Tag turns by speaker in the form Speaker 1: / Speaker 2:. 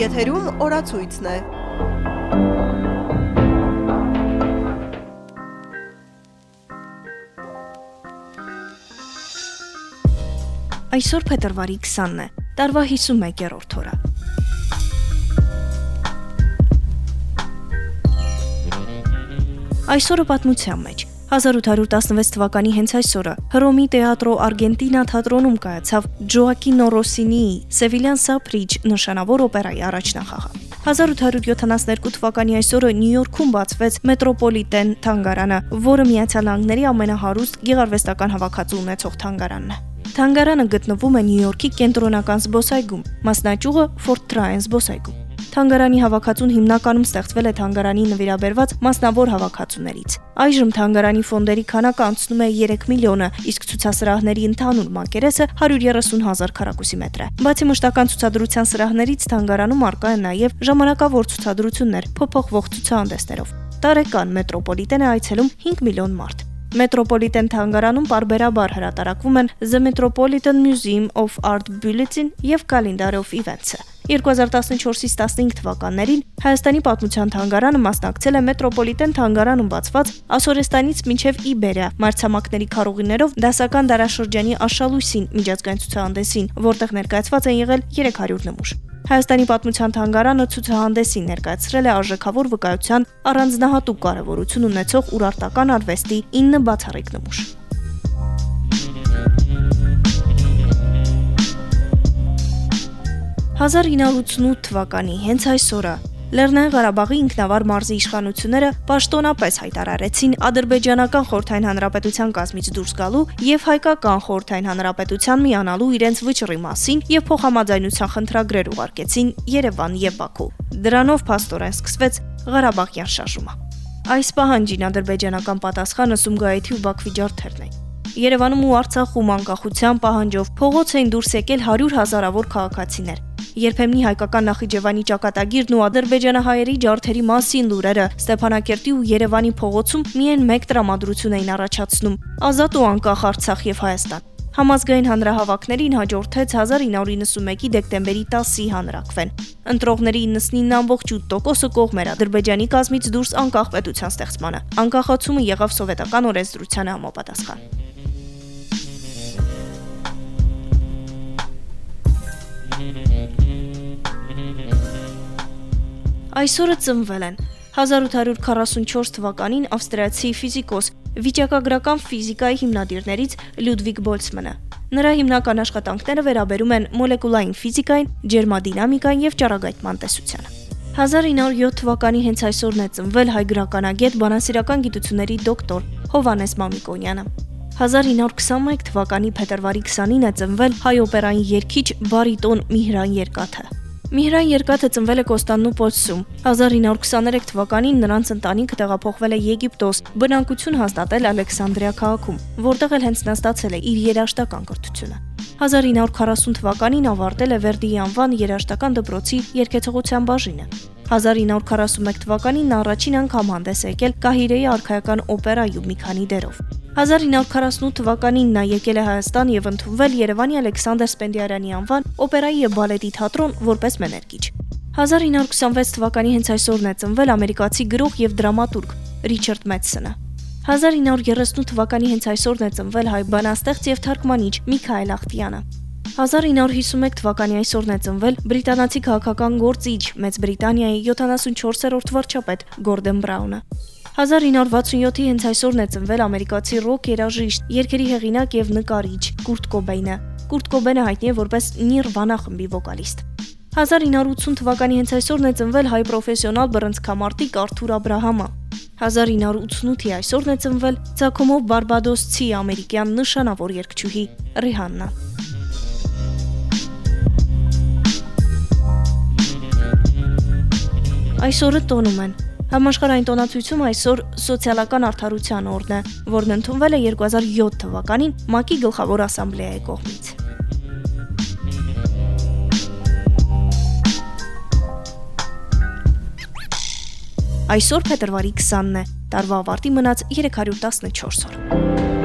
Speaker 1: Եթերում օրացույցն է։
Speaker 2: Այսօր փետրվարի 20-ն է։ Տարվա 51-րդ օրը։ Այսօրը պատմության մեջ 1816 թվականի հենց այսօրը Հռոմի Տեատրո Արգենտինա թատրոնում կայացավ Ջոակինո Ռոսինիի Սևիլյան Սապրիջ նշանավոր օպերայի առաջնախաղը։ 1872 թվականի այսօրը Նյու Յորքում բացվեց Մետրոպոլիտեն թանգարանը, որը Միացյալ Նահանգների ամենահարուստ գեղարվեստական հավաքածու ունեցող թանգարանն է։ Թանգարանը գտնվում է Նյու Յորքի կենտրոնական զբոսայգում, մասնաճյուղը Fort Tryon զբոսայգում։ Թանգարանի հավաքածուն հիմնականում ստեղծվել է թանգարանի նվիրաբերված մասնավոր հավաքածուներից։ Այժմ թանգարանի ֆոնդերի քանակը անցնում է 3 միլիոնը, իսկ ցուցասրահների ընդհանուր մակերեսը 130 հազար քառակուսի մետր է։ Բացի մշտական ցուցադրության սրահներից թանգարանում արկա են նաև ժամանակավոր ցուցադրություններ, փոփոխվող ցուցահանդեսներով։ Տարեկան մետրոպոլիտեն է այցելում 5 միլիոն մարդ։ Մետրոպոլիտեն թանգարանում բարբերաբար հրատարակվում են The Metropolitan Museum of Art Bulletin եւ Calendar of Events-ը։ 2014-ից 15 թվականներին Հայաստանի պատմության թանգարանը մասնակցել է մետրոպոլիտեն թանգարանում բացված Ասորեստանից մինչև Իբերիա մարտհամակների քարուղիներով դասական դարաշրջանի աշալույսին միջազգային ցուցահանդեսին, որտեղ ներկայացված են եղել 300 նմուշ։ Հայաստանի պատմության թանգարանը ցուցահանդեսին ներկայացրել է արժեքավոր վկայության առանձնահատուկ կարևորություն ունեցող ուրարտական արվեստի 9 բացառիկ նմուշ։ 1988 թվականի հենց այս օրը Լեռնային Ղարաբաղի ինքնավար մարզի իշխանությունները պաշտոնապես հայտարարեցին ադրբեջանական խորթային հանրապետության կազմից դուրս գալու եւ հայկական խորթային հանրապետության միանալու իրենց վճռի մասին եւ փոխհամաձայնության խնդրագրեր ուղարկեցին Երևան եւ Բաքու։ Դրանով փաստորեն սկսվեց Ղարաբաղյան շարժումը։ Այս պահանջին ադրբեջանական պատասխանը Սումգայիթի ու Բաքվի ջարդերն էին։ Երևանում ու Արցախում անկախության պահանջով փողոց էին դուրս եկել 100 հազարավոր քաղաքացիներ։ Երբեմնի հայկական Նախիջևանի ճակատագիրն ու ադրբեջանահայերի ջարդերի մասին լուրերը Ստեփանակերտի ու Երևանի փողոցում միայն մեկ տրամադրություն էին առաջացնում՝ ազատ ու անկախ Արցախ եւ Հայաստան։ Համազգային հանրահավաքներին հաջորդեց 1991-ի դեկտեմբերի 10-ի հանրակվեն։ Ընտրողների 99.8%-ը կողմ էր Ադրբեջանի կազմից դուրս անկախ պետության ստեղծմանը։ Անկախացումը եղավ սովետական օրենսդրությանը համապատասխան։ Այսօրը ծնվել են. 1844 թվականին ավստրիացի ֆիզիկոս, վիճակագրական ֆիզիկայի հիմնադիրներից Լյուդվիգ Բոլցմանը։ Նրա հիմնական աշխատանքները վերաբերում են մոլեկուլային ֆիզիկային, ջերմադինամիկային եւ ճառագայթման տեսությանը։ 1907 թվականի հենց այսօրն է ծնվել հայ գրականագետ բանասիրական գիտությունների դոկտոր Հովանես Մամիկոնյանը։ 1921 թվականի փետրվարի 29-ին է ծնվել հայ օպերային երգիչ բարիտոն Միհրան Երկաթը։ Միհրան Երկաթը ծնվել է Կոստանդնուպոլսում։ 1923 թվականին նրանց ընտանիքը տեղափոխվել է Եգիպտոս, բնակություն հաստատել Ալեքսանդրիա քաղաքում, որտեղ էլ հենց նա ստացել է իր երաշտական կրթությունը։ 1940 թվականին ավարտել է Վերդիի անվան երաշտական դպրոցի երկեցողության բաժինը։ 1941 թվականին նա առաջին անգամ հանդես եկել Կահիրեի արքայական օպերայում մի քանի դերով։ 1948 թվականին նա եկել է Հայաստան եւ ընդունվել Երևանի Ալեքսանդր Սպենդիարյանի անվան օպերայի եւ բալետի թատրոն որպես մեներգիչ։ 1926 թվականի հենց այսօրն է ծնվել ամերիկացի գրող եւ դրամատուրգ Ռիչարդ Մեթսոնը։ 1938 թվականի հենց այսօրն է ծնվել հայ բանաստեղծ եւ թարգմանիչ Միքայել Ախտյանը։ 1951 թվականի այսօրն է ծնվել բրիտանացի քաղաքական գործիչ Մեծ Բրիտանիայի 74-րդ վարչապետ Գորդեն Բրաունը։ 1967-ի հենց այսօրն է ծնվել ամերիկացի ռոք երաժիշտ, երգերի հեղինակ եւ նկարիչ Կուրտ Կոբեյնը։ Կուրտ Կոբեյնը հայտնի է որպես Nirvana խմբի վոկալիստ։ 1980 թվականի հենց այսօրն է ծնվել հայ պրոֆեսիոնալ բռնցքամարտիկ Արթուր Աբ รา համը։ 1988-ի այսօրն է ծնվել Ցակոմով Բարբադոսցի ամերիկյան նշանավոր երգչուհի Ռիհաննա։ Այսօրը տոնում են Համաշխարհային տոնացույցում այսօր սոցիալական արդարության օրն է, որն ընդունվել է 2007 թվականին ՄԱԿ-ի գլխավոր ասամբլեայի կողմից։ Այսօր փետրվարի 20-ն է։ Տարվա ավարտի մնաց 314 օր։